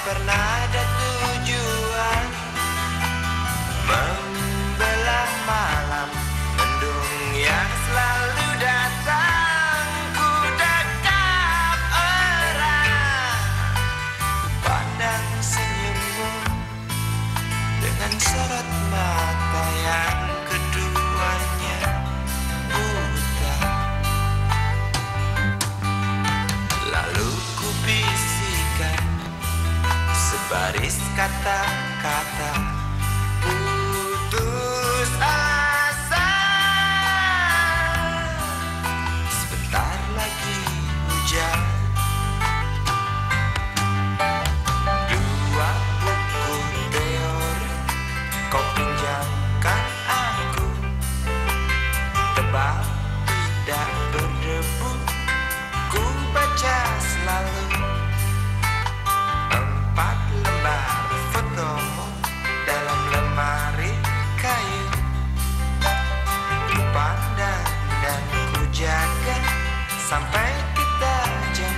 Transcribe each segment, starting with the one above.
pernah datang Baris kata-kata. sampai kita jumpa.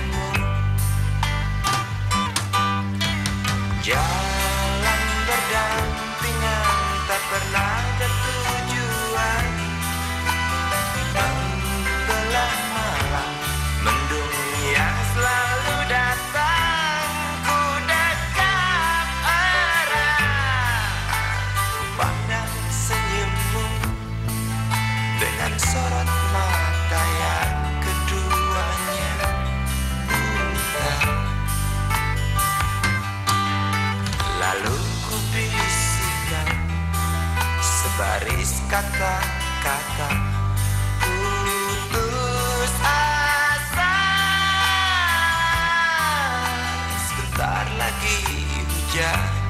kata-kata putus asa. Sebentar lagi hujan.